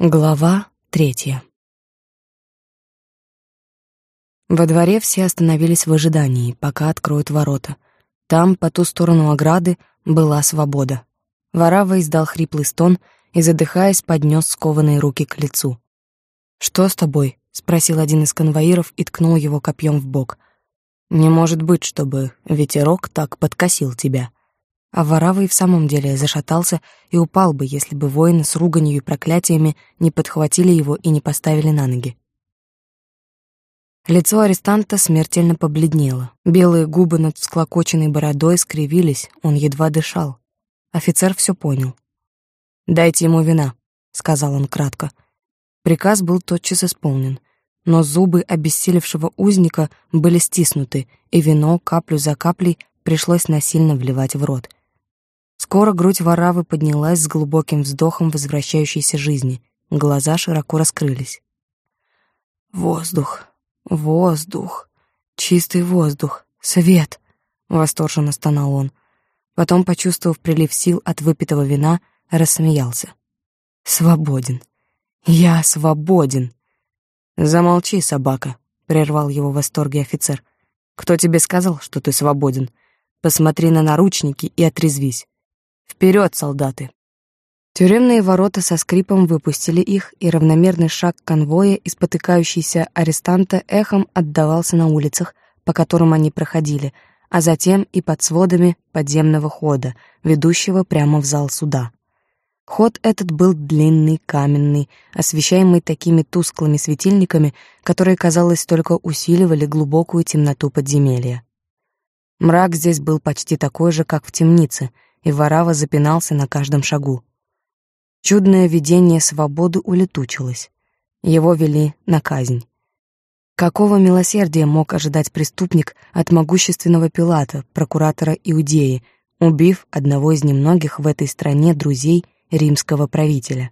Глава третья Во дворе все остановились в ожидании, пока откроют ворота. Там, по ту сторону ограды, была свобода. Варава издал хриплый стон и, задыхаясь, поднес скованные руки к лицу. «Что с тобой?» — спросил один из конвоиров и ткнул его копьем в бок. «Не может быть, чтобы ветерок так подкосил тебя». А Варава и в самом деле зашатался и упал бы, если бы воины с руганью и проклятиями не подхватили его и не поставили на ноги. Лицо арестанта смертельно побледнело. Белые губы над всклокоченной бородой скривились, он едва дышал. Офицер все понял. «Дайте ему вина», — сказал он кратко. Приказ был тотчас исполнен, но зубы обессилевшего узника были стиснуты, и вино каплю за каплей пришлось насильно вливать в рот — Скоро грудь воравы поднялась с глубоким вздохом возвращающейся жизни. Глаза широко раскрылись. «Воздух, воздух, чистый воздух, свет!» — восторженно стонал он. Потом, почувствовав прилив сил от выпитого вина, рассмеялся. «Свободен! Я свободен!» «Замолчи, собака!» — прервал его в восторге офицер. «Кто тебе сказал, что ты свободен? Посмотри на наручники и отрезвись. Вперед, солдаты!» Тюремные ворота со скрипом выпустили их, и равномерный шаг конвоя и спотыкающийся арестанта эхом отдавался на улицах, по которым они проходили, а затем и под сводами подземного хода, ведущего прямо в зал суда. Ход этот был длинный, каменный, освещаемый такими тусклыми светильниками, которые, казалось, только усиливали глубокую темноту подземелья. Мрак здесь был почти такой же, как в темнице — и Варава запинался на каждом шагу. Чудное видение свободы улетучилось. Его вели на казнь. Какого милосердия мог ожидать преступник от могущественного Пилата, прокуратора Иудеи, убив одного из немногих в этой стране друзей римского правителя?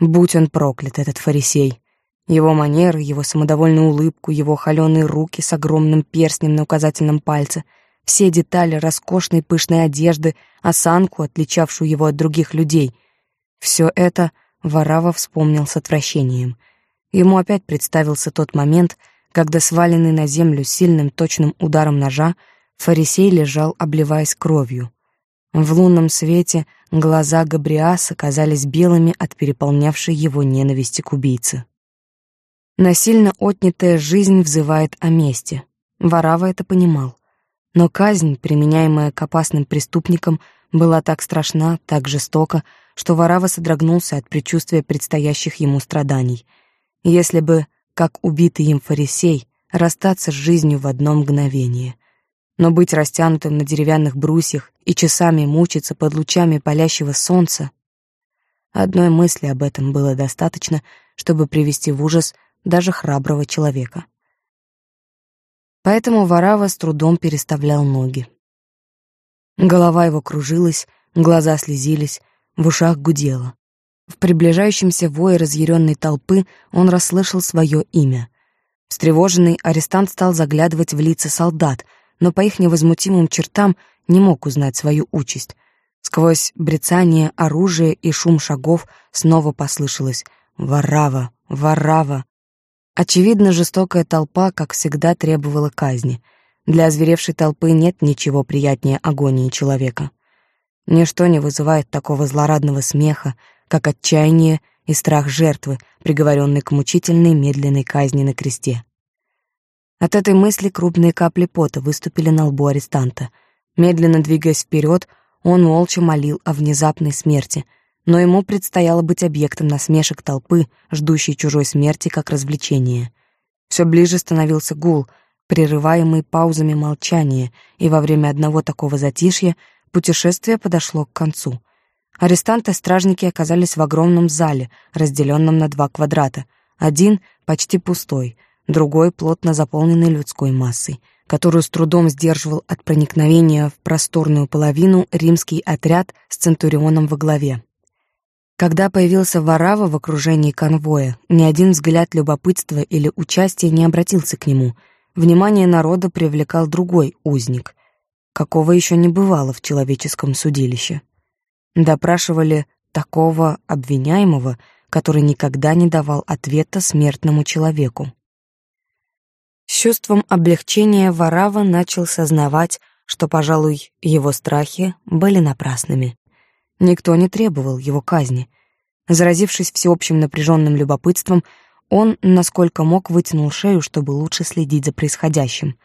Будь он проклят, этот фарисей. Его манеры, его самодовольную улыбку, его холеные руки с огромным перстнем на указательном пальце — все детали роскошной пышной одежды, осанку, отличавшую его от других людей. Все это Варава вспомнил с отвращением. Ему опять представился тот момент, когда сваленный на землю сильным точным ударом ножа фарисей лежал, обливаясь кровью. В лунном свете глаза Габриаса казались белыми от переполнявшей его ненависти к убийце. Насильно отнятая жизнь взывает о мести. Варава это понимал. Но казнь, применяемая к опасным преступникам, была так страшна, так жестока, что Варава содрогнулся от предчувствия предстоящих ему страданий. Если бы, как убитый им фарисей, расстаться с жизнью в одно мгновение. Но быть растянутым на деревянных брусьях и часами мучиться под лучами палящего солнца Одной мысли об этом было достаточно, чтобы привести в ужас даже храброго человека поэтому Варава с трудом переставлял ноги. Голова его кружилась, глаза слезились, в ушах гудело. В приближающемся вое разъяренной толпы он расслышал свое имя. Встревоженный арестант стал заглядывать в лица солдат, но по их невозмутимым чертам не мог узнать свою участь. Сквозь брецание оружия и шум шагов снова послышалось «Варава! Варава!» Очевидно, жестокая толпа, как всегда, требовала казни. Для озверевшей толпы нет ничего приятнее агонии человека. Ничто не вызывает такого злорадного смеха, как отчаяние и страх жертвы, приговоренной к мучительной медленной казни на кресте. От этой мысли крупные капли пота выступили на лбу арестанта. Медленно двигаясь вперед, он молча молил о внезапной смерти — но ему предстояло быть объектом насмешек толпы, ждущей чужой смерти как развлечения. Все ближе становился гул, прерываемый паузами молчания, и во время одного такого затишья путешествие подошло к концу. Арестанты-стражники оказались в огромном зале, разделенном на два квадрата. Один почти пустой, другой плотно заполненный людской массой, которую с трудом сдерживал от проникновения в просторную половину римский отряд с центурионом во главе. Когда появился Варава в окружении конвоя, ни один взгляд любопытства или участия не обратился к нему. Внимание народа привлекал другой узник, какого еще не бывало в человеческом судилище. Допрашивали такого обвиняемого, который никогда не давал ответа смертному человеку. С чувством облегчения Варава начал сознавать, что, пожалуй, его страхи были напрасными. Никто не требовал его казни. Заразившись всеобщим напряженным любопытством, он, насколько мог, вытянул шею, чтобы лучше следить за происходящим.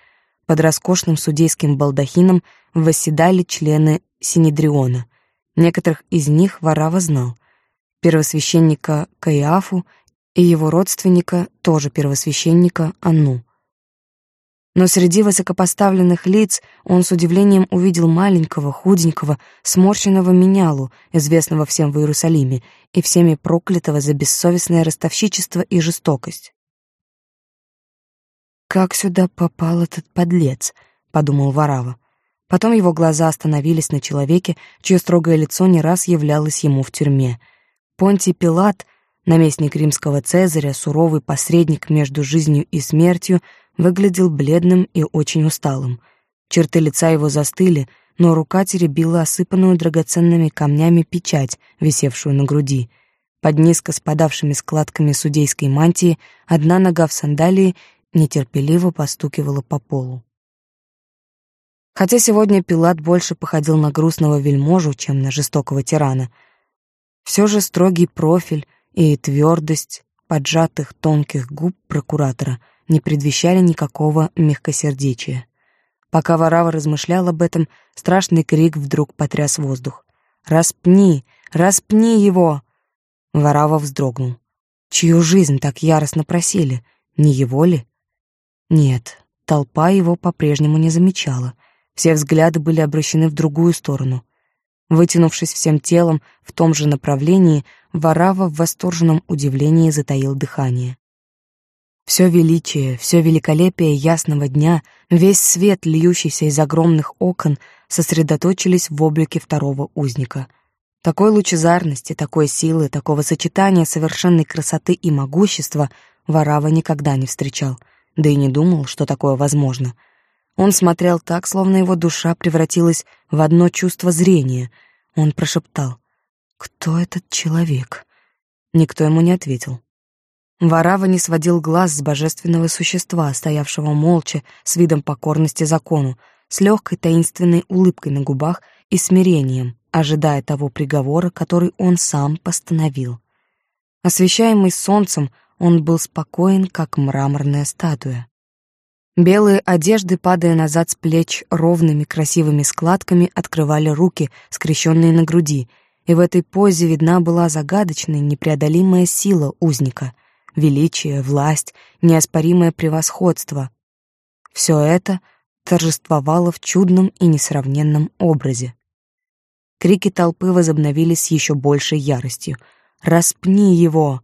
Под роскошным судейским балдахином восседали члены Синедриона. Некоторых из них Варава знал. Первосвященника Каиафу и его родственника, тоже первосвященника Анну. Но среди высокопоставленных лиц он с удивлением увидел маленького, худенького, сморщенного менялу, известного всем в Иерусалиме, и всеми проклятого за бессовестное ростовщичество и жестокость. «Как сюда попал этот подлец?» — подумал Варава. Потом его глаза остановились на человеке, чье строгое лицо не раз являлось ему в тюрьме. Понтий Пилат, наместник римского Цезаря, суровый посредник между жизнью и смертью — выглядел бледным и очень усталым. Черты лица его застыли, но рука теребила осыпанную драгоценными камнями печать, висевшую на груди. Под низко спадавшими складками судейской мантии одна нога в сандалии нетерпеливо постукивала по полу. Хотя сегодня Пилат больше походил на грустного вельможу, чем на жестокого тирана, все же строгий профиль и твердость поджатых тонких губ прокуратора — не предвещали никакого мягкосердечия. Пока Варава размышлял об этом, страшный крик вдруг потряс воздух. «Распни! Распни его!» Варава вздрогнул. Чью жизнь так яростно просили? Не его ли? Нет, толпа его по-прежнему не замечала. Все взгляды были обращены в другую сторону. Вытянувшись всем телом в том же направлении, Варава в восторженном удивлении затаил дыхание. Все величие, все великолепие ясного дня, весь свет, льющийся из огромных окон, сосредоточились в облике второго узника. Такой лучезарности, такой силы, такого сочетания совершенной красоты и могущества Варава никогда не встречал, да и не думал, что такое возможно. Он смотрел так, словно его душа превратилась в одно чувство зрения. Он прошептал «Кто этот человек?» Никто ему не ответил. Варава не сводил глаз с божественного существа, стоявшего молча, с видом покорности закону, с легкой таинственной улыбкой на губах и смирением, ожидая того приговора, который он сам постановил. Освещаемый солнцем, он был спокоен, как мраморная статуя. Белые одежды, падая назад с плеч ровными красивыми складками, открывали руки, скрещенные на груди, и в этой позе видна была загадочная, непреодолимая сила узника — величие, власть, неоспоримое превосходство. Все это торжествовало в чудном и несравненном образе. Крики толпы возобновились с еще большей яростью. «Распни его!»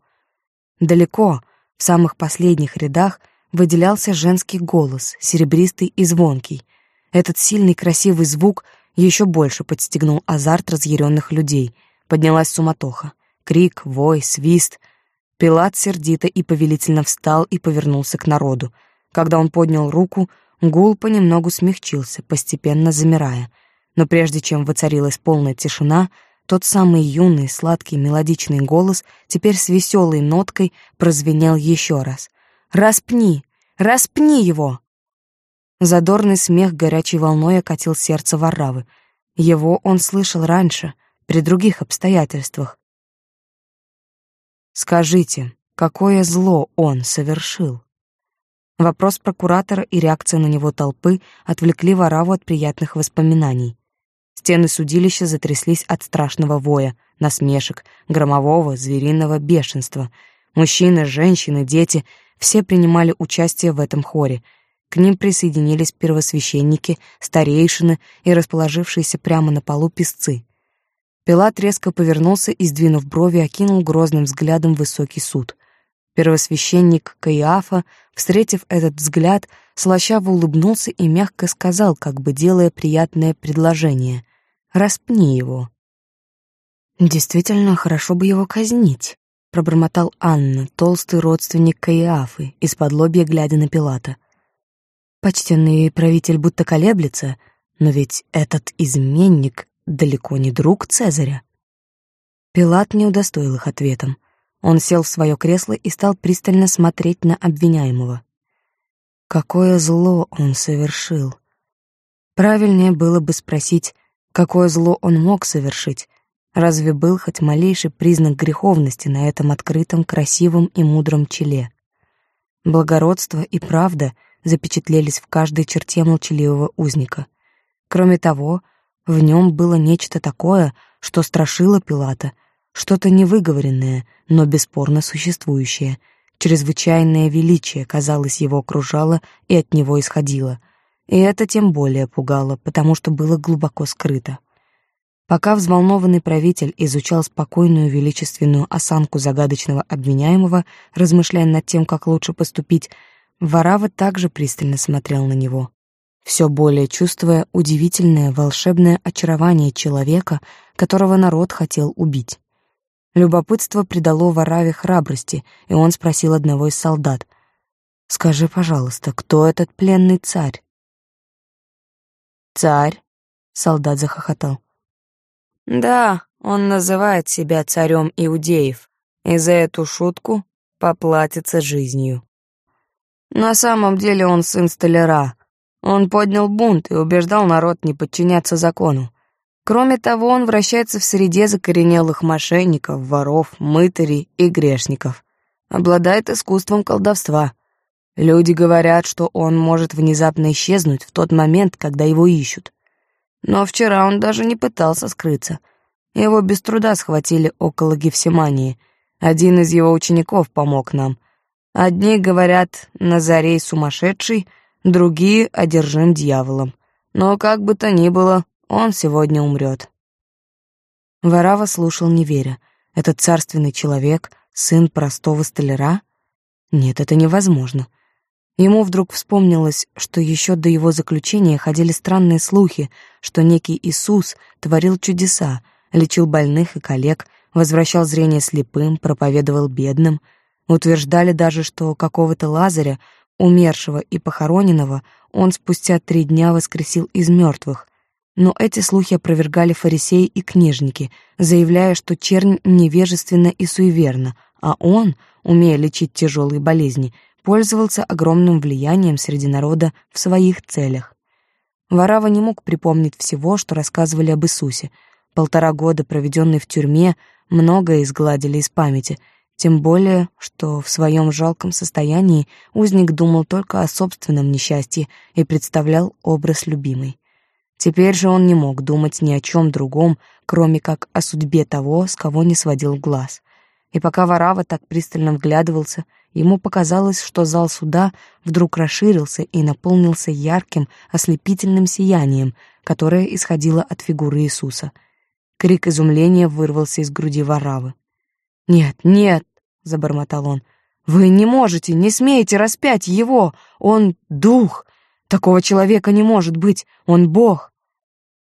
Далеко, в самых последних рядах, выделялся женский голос, серебристый и звонкий. Этот сильный красивый звук еще больше подстегнул азарт разъяренных людей. Поднялась суматоха. Крик, вой, свист — Пилат сердито и повелительно встал и повернулся к народу. Когда он поднял руку, гул понемногу смягчился, постепенно замирая. Но прежде чем воцарилась полная тишина, тот самый юный, сладкий, мелодичный голос теперь с веселой ноткой прозвенел еще раз. «Распни! Распни его!» Задорный смех горячей волной окатил сердце Варравы. Его он слышал раньше, при других обстоятельствах, Скажите, какое зло он совершил? Вопрос прокуратора и реакция на него толпы отвлекли Вараву от приятных воспоминаний. Стены судилища затряслись от страшного воя, насмешек, громового, звериного бешенства. Мужчины, женщины, дети — все принимали участие в этом хоре. К ним присоединились первосвященники, старейшины и расположившиеся прямо на полу песцы. Пилат резко повернулся и, сдвинув брови, окинул грозным взглядом высокий суд. Первосвященник Каиафа, встретив этот взгляд, слащаво улыбнулся и мягко сказал, как бы делая приятное предложение. «Распни его». «Действительно, хорошо бы его казнить», — пробормотал Анна, толстый родственник Каиафы, из-под лобья глядя на Пилата. Почтенный правитель будто колеблется, но ведь этот изменник далеко не друг Цезаря. Пилат не удостоил их ответом. Он сел в свое кресло и стал пристально смотреть на обвиняемого. Какое зло он совершил? Правильнее было бы спросить, какое зло он мог совершить. Разве был хоть малейший признак греховности на этом открытом, красивом и мудром челе? Благородство и правда запечатлелись в каждой черте молчаливого узника. Кроме того, в нем было нечто такое, что страшило Пилата, что-то невыговоренное, но бесспорно существующее. Чрезвычайное величие, казалось, его окружало и от него исходило. И это тем более пугало, потому что было глубоко скрыто. Пока взволнованный правитель изучал спокойную величественную осанку загадочного обвиняемого, размышляя над тем, как лучше поступить, Варава также пристально смотрел на него все более чувствуя удивительное волшебное очарование человека, которого народ хотел убить. Любопытство придало Вараве храбрости, и он спросил одного из солдат, «Скажи, пожалуйста, кто этот пленный царь?» «Царь?» — солдат захохотал. «Да, он называет себя царем иудеев, и за эту шутку поплатится жизнью. На самом деле он сын столяра, он поднял бунт и убеждал народ не подчиняться закону. Кроме того, он вращается в среде закоренелых мошенников, воров, мытарей и грешников. Обладает искусством колдовства. Люди говорят, что он может внезапно исчезнуть в тот момент, когда его ищут. Но вчера он даже не пытался скрыться. Его без труда схватили около Гефсимании. Один из его учеников помог нам. Одни говорят, Назарей сумасшедший — другие одержим дьяволом. Но как бы то ни было, он сегодня умрет. Варава слушал, не веря. Этот царственный человек, сын простого столяра? Нет, это невозможно. Ему вдруг вспомнилось, что еще до его заключения ходили странные слухи, что некий Иисус творил чудеса, лечил больных и коллег, возвращал зрение слепым, проповедовал бедным. Утверждали даже, что какого-то Лазаря Умершего и похороненного он спустя три дня воскресил из мертвых. Но эти слухи опровергали фарисеи и книжники, заявляя, что чернь невежественна и суеверна, а он, умея лечить тяжелые болезни, пользовался огромным влиянием среди народа в своих целях. Варава не мог припомнить всего, что рассказывали об Иисусе. Полтора года, проведенные в тюрьме, многое изгладили из памяти — тем более, что в своем жалком состоянии узник думал только о собственном несчастье и представлял образ любимой. Теперь же он не мог думать ни о чем другом, кроме как о судьбе того, с кого не сводил глаз. И пока Варава так пристально вглядывался, ему показалось, что зал суда вдруг расширился и наполнился ярким, ослепительным сиянием, которое исходило от фигуры Иисуса. Крик изумления вырвался из груди Варавы. «Нет, нет!» — забормотал он. «Вы не можете, не смеете распять его! Он — дух! Такого человека не может быть! Он — бог!»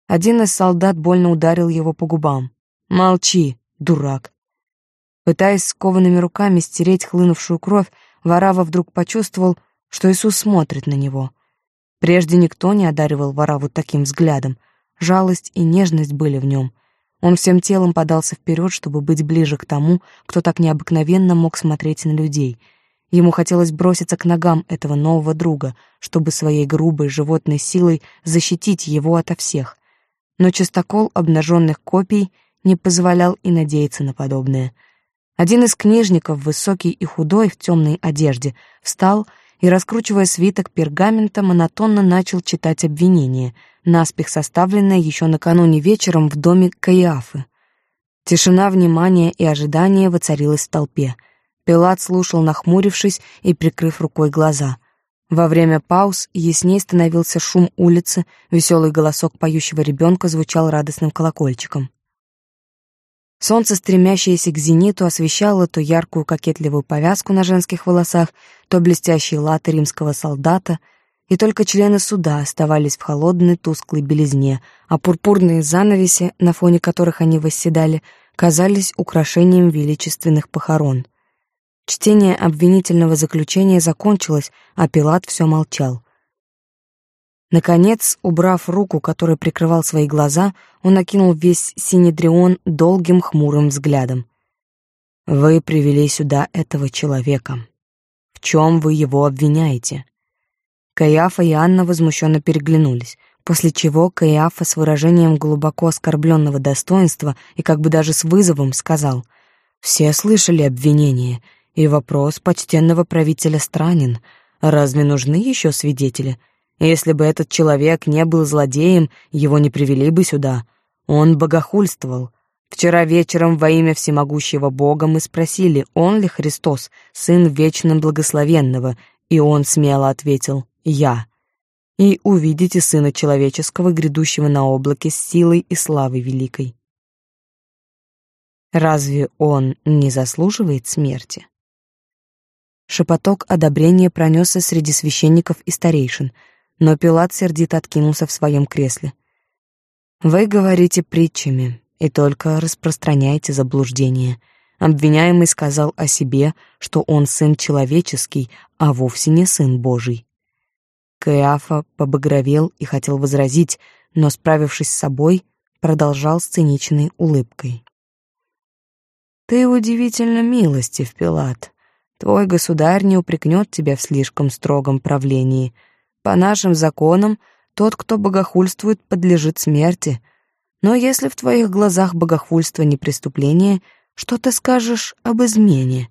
Один из солдат больно ударил его по губам. «Молчи, дурак!» Пытаясь скованными руками стереть хлынувшую кровь, Варава вдруг почувствовал, что Иисус смотрит на него. Прежде никто не одаривал Вараву таким взглядом. Жалость и нежность были в нем. Он всем телом подался вперед, чтобы быть ближе к тому, кто так необыкновенно мог смотреть на людей. Ему хотелось броситься к ногам этого нового друга, чтобы своей грубой животной силой защитить его ото всех. Но частокол обнаженных копий не позволял и надеяться на подобное. Один из книжников, высокий и худой, в темной одежде, встал и, раскручивая свиток пергамента, монотонно начал читать обвинение — наспех составленное еще накануне вечером в доме Каиафы. Тишина внимания и ожидания воцарилась в толпе. Пилат слушал, нахмурившись и прикрыв рукой глаза. Во время пауз ясней становился шум улицы, веселый голосок поющего ребенка звучал радостным колокольчиком. Солнце, стремящееся к зениту, освещало то яркую кокетливую повязку на женских волосах, то блестящие латы римского солдата — и только члены суда оставались в холодной тусклой белизне, а пурпурные занавеси, на фоне которых они восседали, казались украшением величественных похорон. Чтение обвинительного заключения закончилось, а Пилат все молчал. Наконец, убрав руку, которой прикрывал свои глаза, он окинул весь Синедрион долгим хмурым взглядом. Вы привели сюда этого человека. В чем вы его обвиняете? Каиафа и Анна возмущенно переглянулись, после чего Каиафа с выражением глубоко оскорбленного достоинства и как бы даже с вызовом сказал «Все слышали обвинение, и вопрос почтенного правителя странен. Разве нужны еще свидетели? Если бы этот человек не был злодеем, его не привели бы сюда. Он богохульствовал, Вчера вечером во имя всемогущего Бога мы спросили, он ли Христос, сын вечно благословенного, и он смело ответил «Я». И увидите Сына Человеческого, грядущего на облаке с силой и славой великой. Разве он не заслуживает смерти? Шепоток одобрения пронесся среди священников и старейшин, но Пилат сердито откинулся в своем кресле. «Вы говорите притчами, и только распространяете заблуждение. Обвиняемый сказал о себе, что он сын человеческий, а вовсе не сын Божий. Каиафа побагровел и хотел возразить, но, справившись с собой, продолжал с циничной улыбкой. «Ты удивительно милостив, Пилат. Твой государь не упрекнет тебя в слишком строгом правлении. По нашим законам, тот, кто богохульствует, подлежит смерти, но если в твоих глазах богохульство не преступление, что ты скажешь об измене?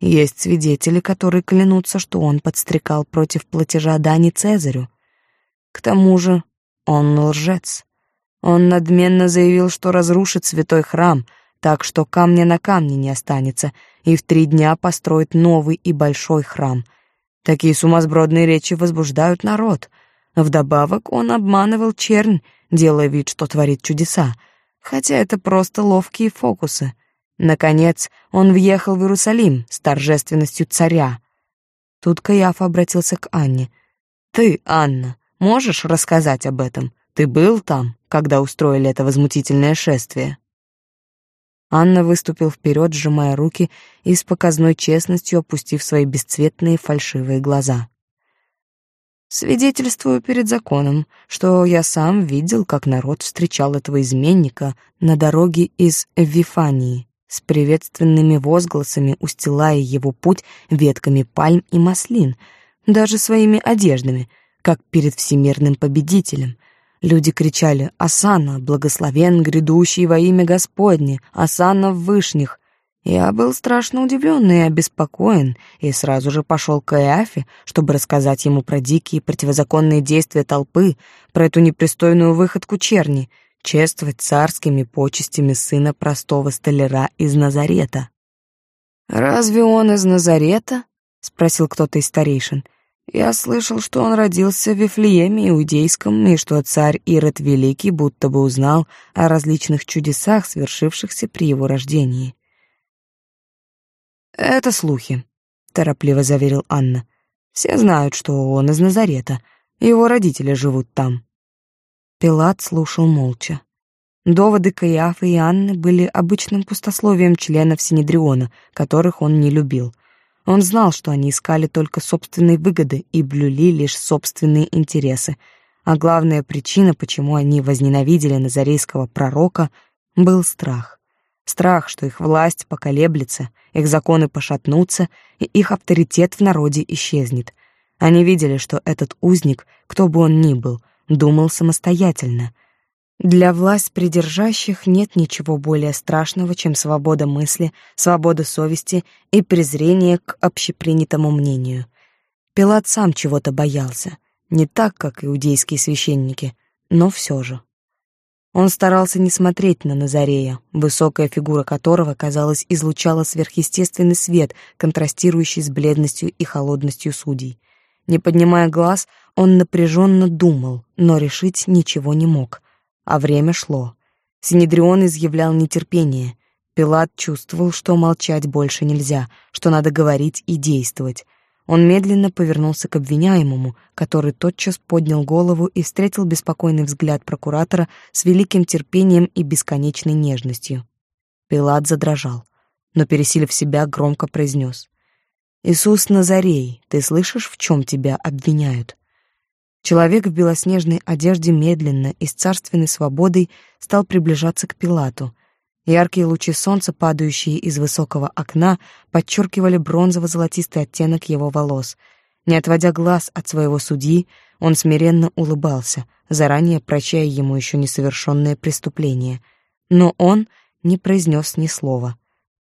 Есть свидетели, которые клянутся, что он подстрекал против платежа дани Цезарю. К тому же он лжец. Он надменно заявил, что разрушит святой храм, так что камня на камне не останется, и в три дня построит новый и большой храм. Такие сумасбродные речи возбуждают народ. Вдобавок он обманывал чернь, делая вид, что творит чудеса, хотя это просто ловкие фокусы. Наконец, он въехал в Иерусалим с торжественностью царя. Тут Каиафа обратился к Анне. «Ты, Анна, можешь рассказать об этом? Ты был там, когда устроили это возмутительное шествие?» Анна выступил вперед, сжимая руки и с показной честностью опустив свои бесцветные фальшивые глаза. Свидетельствую перед законом, что я сам видел, как народ встречал этого изменника на дороге из Вифании с приветственными возгласами, устилая его путь ветками пальм и маслин, даже своими одеждами, как перед всемирным победителем. Люди кричали «Асана, благословен грядущий во имя Господне! Асана в вышних!» Я был страшно удивлен и обеспокоен, и сразу же пошел к Иафе, чтобы рассказать ему про дикие противозаконные действия толпы, про эту непристойную выходку черни, чествовать царскими почестями сына простого столяра из Назарета. «Разве он из Назарета?» — спросил кто-то из старейшин. «Я слышал, что он родился в Вифлееме Иудейском, и что царь Ирод Великий будто бы узнал о различных чудесах, свершившихся при его рождении». «Это слухи», — торопливо заверил Анна. «Все знают, что он из Назарета. Его родители живут там». Пилат слушал молча. Доводы Каиафа и Анны были обычным пустословием членов Синедриона, которых он не любил. Он знал, что они искали только собственные выгоды и блюли лишь собственные интересы, а главная причина, почему они возненавидели назарейского пророка, был страх. Страх, что их власть поколеблется, их законы пошатнутся, и их авторитет в народе исчезнет. Они видели, что этот узник, кто бы он ни был, думал самостоятельно. Для власть придержащих нет ничего более страшного, чем свобода мысли, свобода совести и презрение к общепринятому мнению. Пилат сам чего-то боялся, не так, как иудейские священники, но все же. Он старался не смотреть на Назарея, высокая фигура которого, казалось, излучала сверхъестественный свет, контрастирующий с бледностью и холодностью судей. Не поднимая глаз, он напряженно думал, но решить ничего не мог. А время шло. Синедрион изъявлял нетерпение. Пилат чувствовал, что молчать больше нельзя, что надо говорить и действовать. Он медленно повернулся к обвиняемому, который тотчас поднял голову и встретил беспокойный взгляд прокуратора с великим терпением и бесконечной нежностью. Пилат задрожал, но, пересилив себя, громко произнес. «Иисус Назарей, ты слышишь, в чем тебя обвиняют?» Человек в белоснежной одежде медленно и с царственной свободой стал приближаться к Пилату. Яркие лучи солнца, падающие из высокого окна, подчеркивали бронзово-золотистый оттенок его волос. Не отводя глаз от своего судьи, он смиренно улыбался, заранее прощая ему еще несовершенное преступление. Но он не произнес ни слова.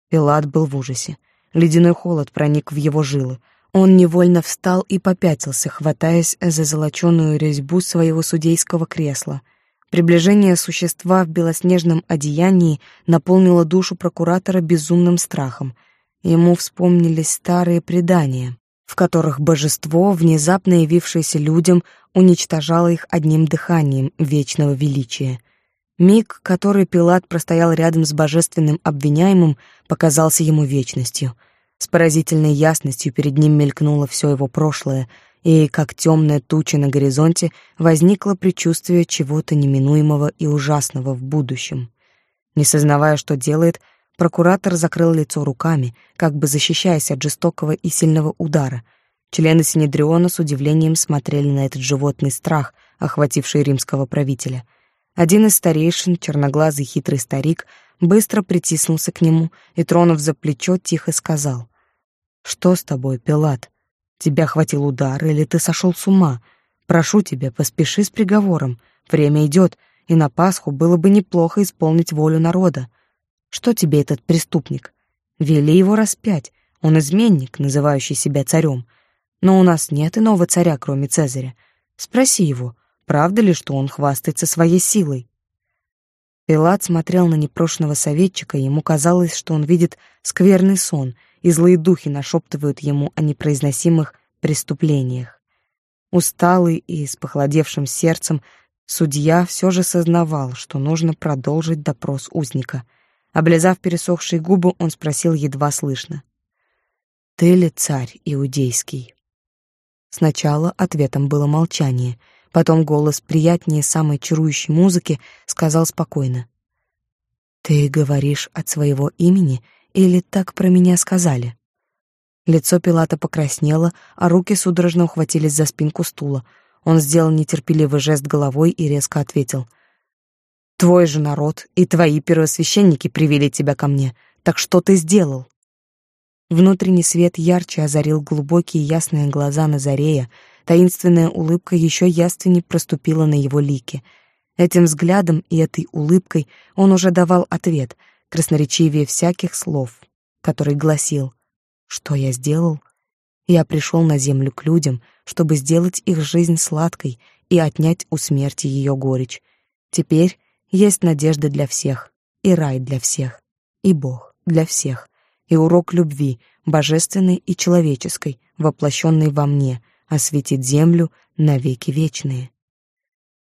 Пилат был в ужасе. Ледяной холод проник в его жилы. Он невольно встал и попятился, хватаясь за золоченую резьбу своего судейского кресла. Приближение существа в белоснежном одеянии наполнило душу прокуратора безумным страхом. Ему вспомнились старые предания, в которых божество, внезапно явившееся людям, уничтожало их одним дыханием вечного величия. Миг, который Пилат простоял рядом с божественным обвиняемым, показался ему вечностью — с поразительной ясностью перед ним мелькнуло все его прошлое, и, как темная туча на горизонте, возникло предчувствие чего-то неминуемого и ужасного в будущем. Не сознавая, что делает, прокуратор закрыл лицо руками, как бы защищаясь от жестокого и сильного удара. Члены Синедриона с удивлением смотрели на этот животный страх, охвативший римского правителя. Один из старейшин, черноглазый хитрый старик, быстро притиснулся к нему и, тронув за плечо, тихо сказал. Что с тобой, Пилат? Тебя хватил удар или ты сошел с ума? Прошу тебя, поспеши с приговором. Время идет, и на Пасху было бы неплохо исполнить волю народа. Что тебе этот преступник? Вели его распять. Он изменник, называющий себя царем. Но у нас нет иного царя, кроме Цезаря. Спроси его, правда ли, что он хвастается своей силой? Пилат смотрел на непрошенного советчика, и ему казалось, что он видит скверный сон — и злые духи нашептывают ему о непроизносимых преступлениях. Усталый и с похолодевшим сердцем, судья все же сознавал, что нужно продолжить допрос узника. Облизав пересохшие губы, он спросил едва слышно. «Ты ли царь иудейский?» Сначала ответом было молчание, потом голос приятнее самой чарующей музыки сказал спокойно. «Ты говоришь от своего имени или так про меня сказали? Лицо Пилата покраснело, а руки судорожно ухватились за спинку стула. Он сделал нетерпеливый жест головой и резко ответил. «Твой же народ и твои первосвященники привели тебя ко мне. Так что ты сделал?» Внутренний свет ярче озарил глубокие ясные глаза Назарея, таинственная улыбка еще яственней проступила на его лике. Этим взглядом и этой улыбкой он уже давал ответ — красноречивее всяких слов, который гласил «Что я сделал?» Я пришел на землю к людям, чтобы сделать их жизнь сладкой и отнять у смерти ее горечь. Теперь есть надежда для всех, и рай для всех, и Бог для всех, и урок любви, божественной и человеческой, воплощенной во мне, осветит землю на веки вечные.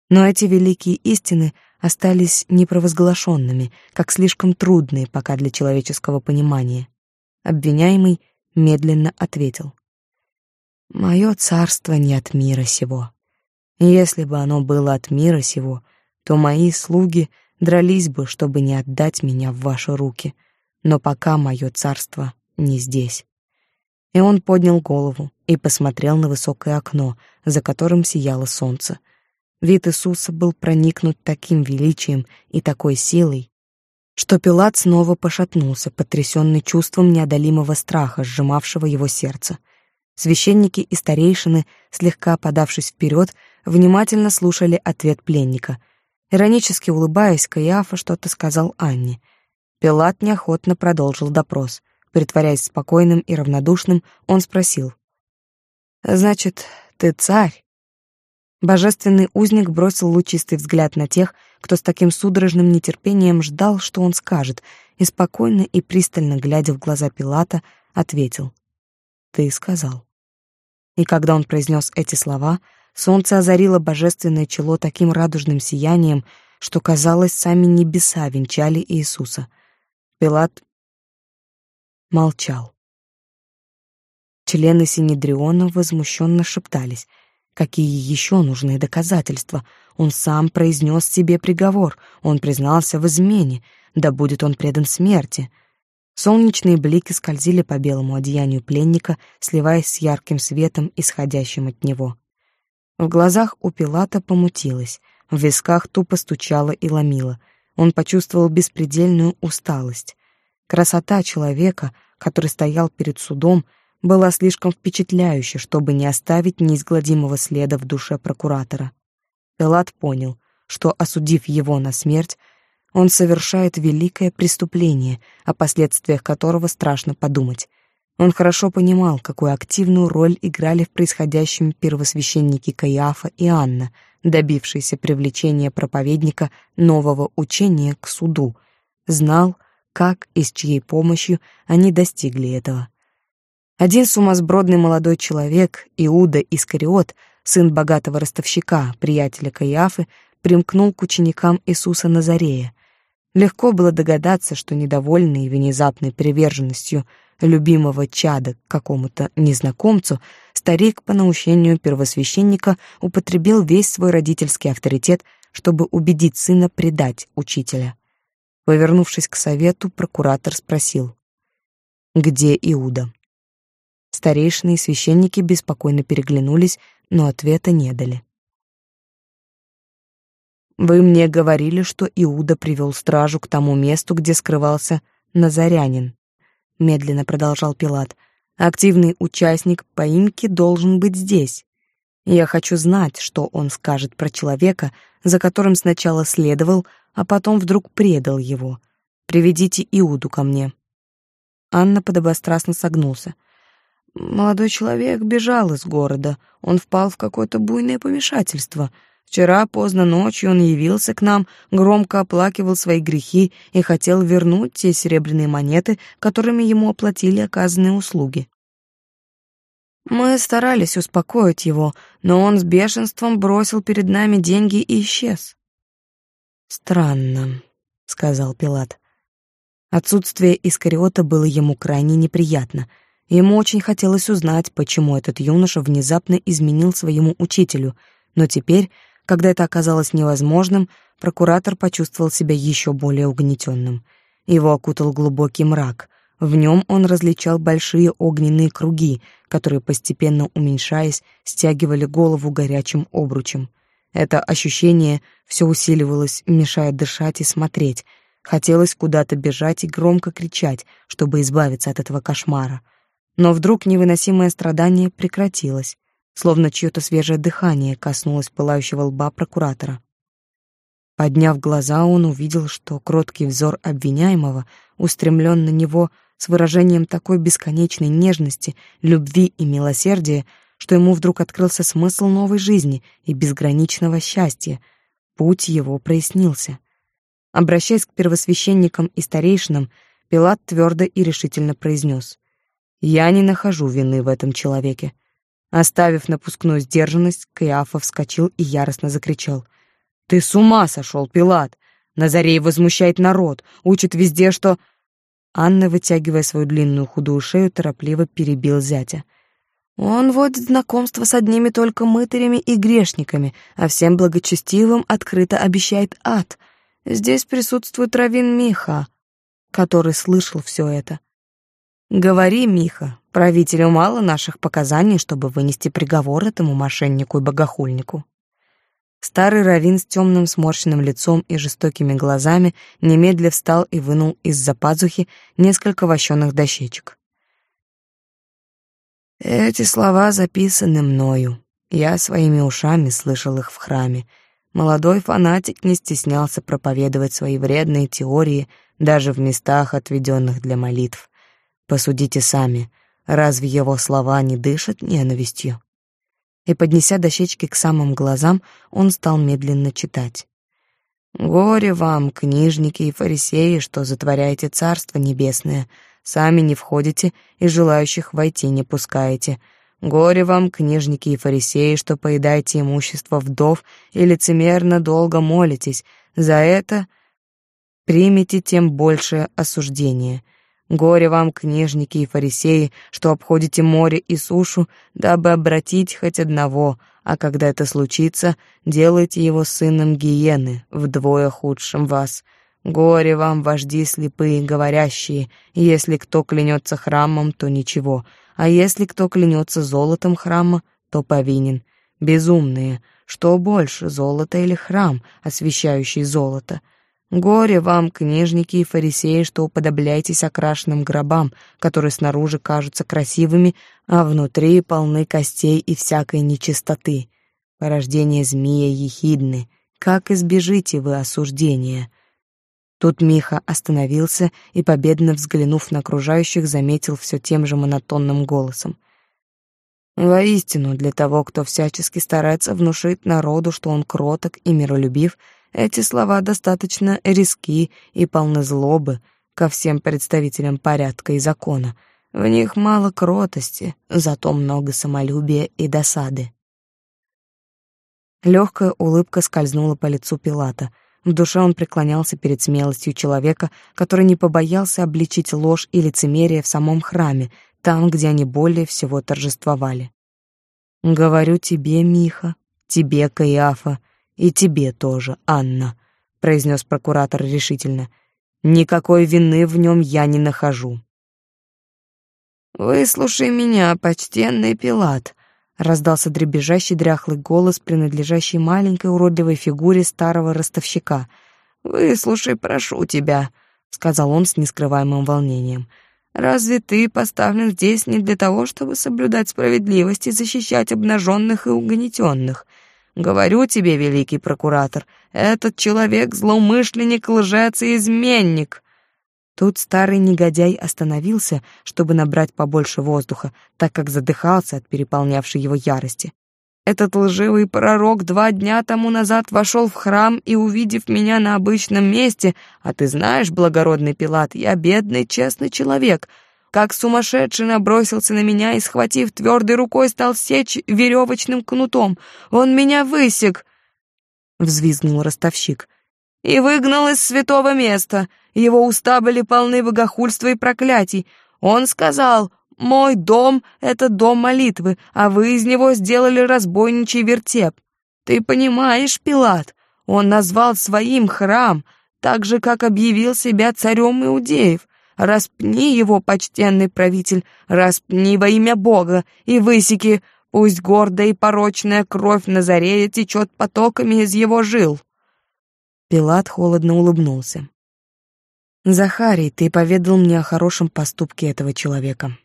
Но эти великие истины остались непровозглашенными, как слишком трудные пока для человеческого понимания. Обвиняемый медленно ответил. «Мое царство не от мира сего. Если бы оно было от мира сего, то мои слуги дрались бы, чтобы не отдать меня в ваши руки, но пока мое царство не здесь». И он поднял голову и посмотрел на высокое окно, за которым сияло солнце — Вид Иисуса был проникнут таким величием и такой силой, что Пилат снова пошатнулся, потрясенный чувством неодолимого страха, сжимавшего его сердце. Священники и старейшины, слегка подавшись вперед, внимательно слушали ответ пленника. Иронически улыбаясь, Каиафа что-то сказал Анне. Пилат неохотно продолжил допрос. Притворяясь спокойным и равнодушным, он спросил. «Значит, ты царь?» Божественный узник бросил лучистый взгляд на тех, кто с таким судорожным нетерпением ждал, что он скажет, и спокойно и пристально глядя в глаза Пилата, ответил: "Ты сказал". И когда он произнес эти слова, солнце озарило божественное чело таким радужным сиянием, что казалось, сами небеса венчали Иисуса. Пилат молчал. Члены Синедриона возмущенно шептались — Какие еще нужны доказательства? Он сам произнес себе приговор, он признался в измене, да будет он предан смерти. Солнечные блики скользили по белому одеянию пленника, сливаясь с ярким светом, исходящим от него. В глазах у Пилата помутилось, в висках тупо стучало и ломило. он почувствовал беспредельную усталость. Красота человека, который стоял перед судом, была слишком впечатляющей, чтобы не оставить неизгладимого следа в душе прокуратора. Пилат понял, что, осудив его на смерть, он совершает великое преступление, о последствиях которого страшно подумать. Он хорошо понимал, какую активную роль играли в происходящем первосвященники Каиафа и Анна, добившиеся привлечения проповедника нового учения к суду, знал, как и с чьей помощью они достигли этого. Один сумасбродный молодой человек, Иуда Искариот, сын богатого ростовщика, приятеля Каиафы, примкнул к ученикам Иисуса Назарея. Легко было догадаться, что недовольный внезапной приверженностью любимого чада к какому-то незнакомцу, старик по наущению первосвященника употребил весь свой родительский авторитет, чтобы убедить сына предать учителя. Повернувшись к совету, прокуратор спросил, «Где Иуда?» Старейшины и священники беспокойно переглянулись, но ответа не дали. Вы мне говорили, что Иуда привел стражу к тому месту, где скрывался Назарянин, медленно продолжал Пилат. Активный участник поимки должен быть здесь. Я хочу знать, что он скажет про человека, за которым сначала следовал, а потом вдруг предал его. Приведите Иуду ко мне. Анна подобострастно согнулся. Молодой человек бежал из города. Он впал в какое-то буйное помешательство. Вчера поздно ночью он явился к нам, громко оплакивал свои грехи и хотел вернуть те серебряные монеты, которыми ему оплатили оказанные услуги. Мы старались успокоить его, но он с бешенством бросил перед нами деньги и исчез. «Странно», — сказал Пилат. Отсутствие Искариота было ему крайне неприятно — Ему очень хотелось узнать, почему этот юноша внезапно изменил своему учителю, но теперь, когда это оказалось невозможным, прокуратор почувствовал себя еще более угнетенным. Его окутал глубокий мрак. В нем он различал большие огненные круги, которые, постепенно уменьшаясь, стягивали голову горячим обручем. Это ощущение все усиливалось, мешая дышать и смотреть. Хотелось куда-то бежать и громко кричать, чтобы избавиться от этого кошмара — но вдруг невыносимое страдание прекратилось, словно чье-то свежее дыхание коснулось пылающего лба прокуратора. Подняв глаза, он увидел, что кроткий взор обвиняемого устремлен на него с выражением такой бесконечной нежности, любви и милосердия, что ему вдруг открылся смысл новой жизни и безграничного счастья. Путь его прояснился. Обращаясь к первосвященникам и старейшинам, Пилат твердо и решительно произнес. Я не нахожу вины в этом человеке. Оставив напускную сдержанность, Каиафа вскочил и яростно закричал. «Ты с ума сошел, Пилат! Назарей возмущает народ, учит везде, что...» Анна, вытягивая свою длинную худую шею, торопливо перебил зятя. «Он водит знакомство с одними только мытарями и грешниками, а всем благочестивым открыто обещает ад. Здесь присутствует Равин Миха, который слышал все это. Говори, Миха, правителю мало наших показаний, чтобы вынести приговор этому мошеннику и богохульнику. Старый равин с темным сморщенным лицом и жестокими глазами немедля встал и вынул из-за пазухи несколько вощеных дощечек. Эти слова записаны мною. Я своими ушами слышал их в храме. Молодой фанатик не стеснялся проповедовать свои вредные теории даже в местах, отведенных для молитв. Посудите сами, разве его слова не дышат ненавистью? И, поднеся дощечки к самым глазам, он стал медленно читать. «Горе вам, книжники и фарисеи, что затворяете Царство Небесное, сами не входите и желающих войти не пускаете. Горе вам, книжники и фарисеи, что поедаете имущество вдов и лицемерно долго молитесь. За это примите тем большее осуждение. Горе вам, книжники и фарисеи, что обходите море и сушу, дабы обратить хоть одного, а когда это случится, делайте его сыном гиены, вдвое худшим вас. Горе вам, вожди слепые, говорящие, если кто клянется храмом, то ничего, а если кто клянется золотом храма, то повинен. Безумные, что больше, золото или храм, освещающий золото — Горе вам, книжники и фарисеи, что уподобляетесь окрашенным гробам, которые снаружи кажутся красивыми, а внутри полны костей и всякой нечистоты. Порождение змея ехидны. Как избежите вы осуждения?» Тут Миха остановился и, победно взглянув на окружающих, заметил все тем же монотонным голосом. «Воистину, для того, кто всячески старается внушить народу, что он кроток и миролюбив, — эти слова достаточно резки и полны злобы ко всем представителям порядка и закона. В них мало кротости, зато много самолюбия и досады. Легкая улыбка скользнула по лицу Пилата. В душе он преклонялся перед смелостью человека, который не побоялся обличить ложь и лицемерие в самом храме, там, где они более всего торжествовали. «Говорю тебе, Миха, тебе, Каиафа, и тебе тоже, Анна, произнес прокуратор решительно. Никакой вины в нем я не нахожу. Выслушай меня, почтенный Пилат, раздался дребезжащий дряхлый голос, принадлежащий маленькой уродливой фигуре старого ростовщика. Выслушай, прошу тебя, сказал он с нескрываемым волнением. Разве ты поставлен здесь не для того, чтобы соблюдать справедливость и защищать обнаженных и угнетенных? Говорю тебе, великий прокуратор, этот человек злоумышленник, лжец и изменник. Тут старый негодяй остановился, чтобы набрать побольше воздуха, так как задыхался от переполнявшей его ярости. Этот лживый пророк два дня тому назад вошел в храм и, увидев меня на обычном месте, а ты знаешь, благородный Пилат, я бедный, честный человек, как сумасшедший набросился на меня и, схватив твердой рукой, стал сечь веревочным кнутом. Он меня высек!» — взвизгнул ростовщик. «И выгнал из святого места. Его уста были полны богохульства и проклятий. Он сказал, «Мой дом — это дом молитвы, а вы из него сделали разбойничий вертеп». Ты понимаешь, Пилат, он назвал своим храм, так же, как объявил себя царем иудеев. Распни его, почтенный правитель, распни во имя Бога и высеки, пусть гордая и порочная кровь Назарея течет потоками из его жил». Пилат холодно улыбнулся. «Захарий, ты поведал мне о хорошем поступке этого человека.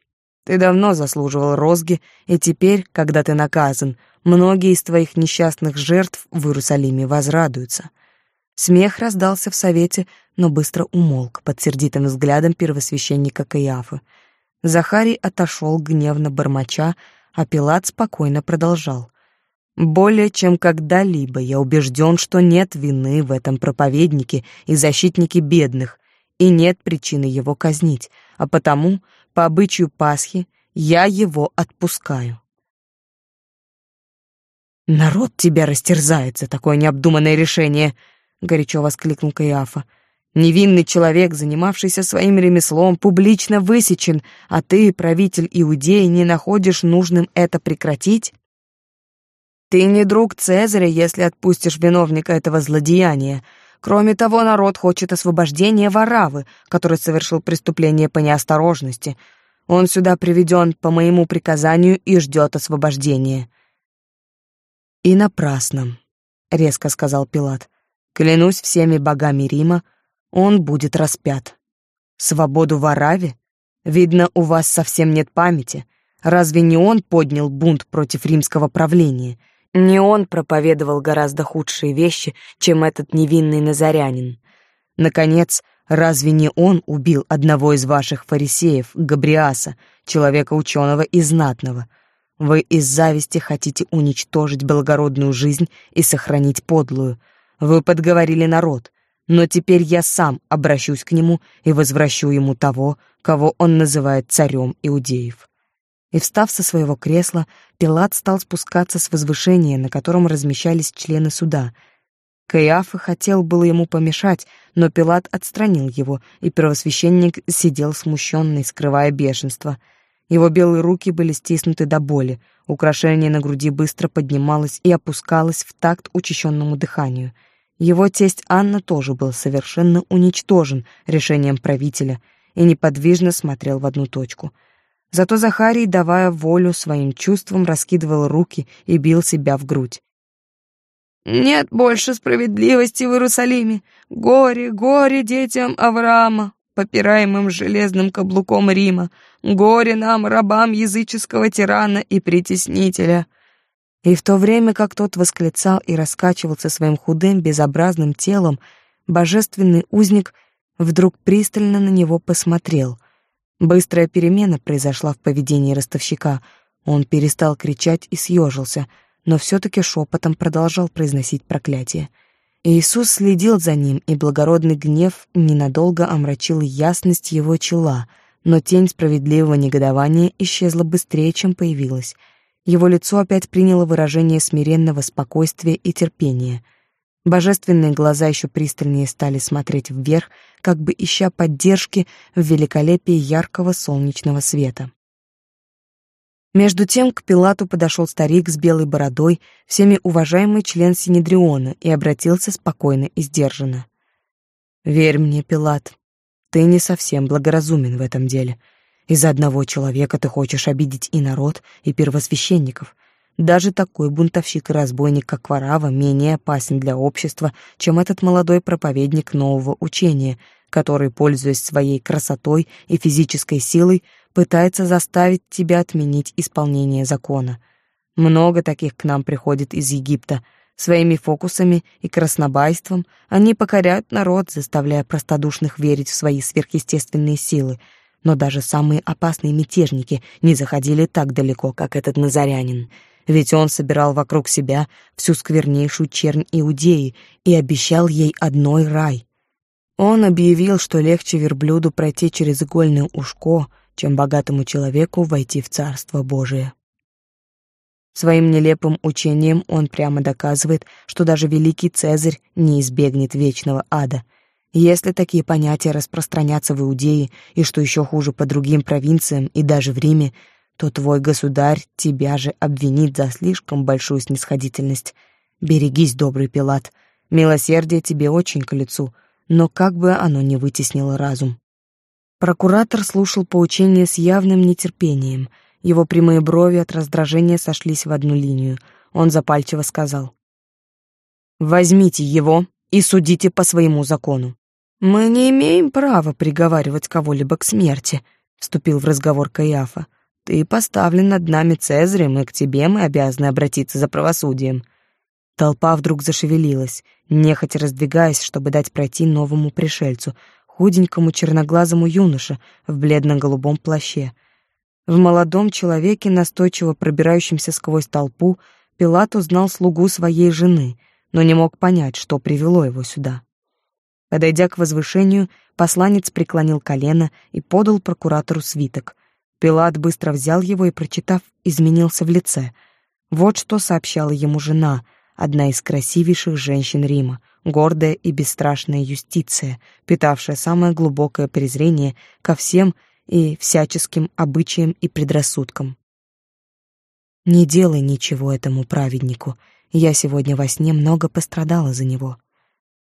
Ты давно заслуживал розги, и теперь, когда ты наказан, многие из твоих несчастных жертв в Иерусалиме возрадуются. Смех раздался в совете, но быстро умолк под сердитым взглядом первосвященника Каиафы. Захарий отошел гневно бормоча, а Пилат спокойно продолжал. «Более чем когда-либо я убежден, что нет вины в этом проповеднике и защитнике бедных, и нет причины его казнить, а потому, по обычаю Пасхи, я его отпускаю». «Народ тебя растерзает за такое необдуманное решение», — горячо воскликнул Каиафа. «Невинный человек, занимавшийся своим ремеслом, публично высечен, а ты, правитель Иудеи, не находишь нужным это прекратить?» «Ты не друг Цезаря, если отпустишь виновника этого злодеяния. Кроме того, народ хочет освобождения Варавы, который совершил преступление по неосторожности. Он сюда приведен по моему приказанию и ждет освобождения». «И напрасно», — резко сказал Пилат. Клянусь всеми богами Рима, он будет распят. Свободу в Араве? Видно, у вас совсем нет памяти. Разве не он поднял бунт против римского правления? Не он проповедовал гораздо худшие вещи, чем этот невинный назарянин. Наконец, разве не он убил одного из ваших фарисеев, Габриаса, человека ученого и знатного? Вы из зависти хотите уничтожить благородную жизнь и сохранить подлую — вы подговорили народ, но теперь я сам обращусь к нему и возвращу ему того, кого он называет царем иудеев». И, встав со своего кресла, Пилат стал спускаться с возвышения, на котором размещались члены суда. Каиафа хотел было ему помешать, но Пилат отстранил его, и первосвященник сидел смущенный, скрывая бешенство. Его белые руки были стиснуты до боли, украшение на груди быстро поднималось и опускалось в такт учащенному дыханию — его тесть Анна тоже был совершенно уничтожен решением правителя и неподвижно смотрел в одну точку. Зато Захарий, давая волю своим чувствам, раскидывал руки и бил себя в грудь. Нет больше справедливости в Иерусалиме. Горе, горе детям Авраама, попираемым железным каблуком Рима. Горе нам, рабам языческого тирана и притеснителя. И в то время, как тот восклицал и раскачивался своим худым, безобразным телом, божественный узник вдруг пристально на него посмотрел. Быстрая перемена произошла в поведении ростовщика. Он перестал кричать и съежился, но все-таки шепотом продолжал произносить проклятие. Иисус следил за ним, и благородный гнев ненадолго омрачил ясность его чела, но тень справедливого негодования исчезла быстрее, чем появилась — его лицо опять приняло выражение смиренного спокойствия и терпения. Божественные глаза еще пристальнее стали смотреть вверх, как бы ища поддержки в великолепии яркого солнечного света. Между тем к Пилату подошел старик с белой бородой, всеми уважаемый член Синедриона, и обратился спокойно и сдержанно. «Верь мне, Пилат, ты не совсем благоразумен в этом деле. Из-за одного человека ты хочешь обидеть и народ, и первосвященников. Даже такой бунтовщик и разбойник, как Варава, менее опасен для общества, чем этот молодой проповедник нового учения, который, пользуясь своей красотой и физической силой, пытается заставить тебя отменить исполнение закона. Много таких к нам приходит из Египта. Своими фокусами и краснобайством они покоряют народ, заставляя простодушных верить в свои сверхъестественные силы — но даже самые опасные мятежники не заходили так далеко, как этот назарянин, ведь он собирал вокруг себя всю сквернейшую чернь Иудеи и обещал ей одной рай. Он объявил, что легче верблюду пройти через игольное ушко, чем богатому человеку войти в Царство Божие. Своим нелепым учением он прямо доказывает, что даже великий Цезарь не избегнет вечного ада — если такие понятия распространятся в Иудее и, что еще хуже, по другим провинциям и даже в Риме, то твой государь тебя же обвинит за слишком большую снисходительность. Берегись, добрый Пилат, милосердие тебе очень к лицу, но как бы оно не вытеснило разум. Прокуратор слушал поучение с явным нетерпением. Его прямые брови от раздражения сошлись в одну линию. Он запальчиво сказал. «Возьмите его и судите по своему закону. Мы не имеем права приговаривать кого-либо к смерти, вступил в разговор Каиафа. Ты поставлен над нами Цезарем, и к тебе мы обязаны обратиться за правосудием. Толпа вдруг зашевелилась, нехотя раздвигаясь, чтобы дать пройти новому пришельцу, худенькому черноглазому юноше в бледно-голубом плаще. В молодом человеке, настойчиво пробирающемся сквозь толпу, Пилат узнал слугу своей жены, но не мог понять, что привело его сюда. Подойдя к возвышению, посланец преклонил колено и подал прокуратору свиток. Пилат быстро взял его и, прочитав, изменился в лице. Вот что сообщала ему жена, одна из красивейших женщин Рима, гордая и бесстрашная юстиция, питавшая самое глубокое презрение ко всем и всяческим обычаям и предрассудкам. «Не делай ничего этому праведнику», я сегодня во сне много пострадала за него.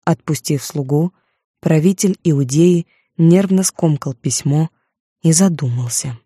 Отпустив слугу, правитель Иудеи нервно скомкал письмо и задумался.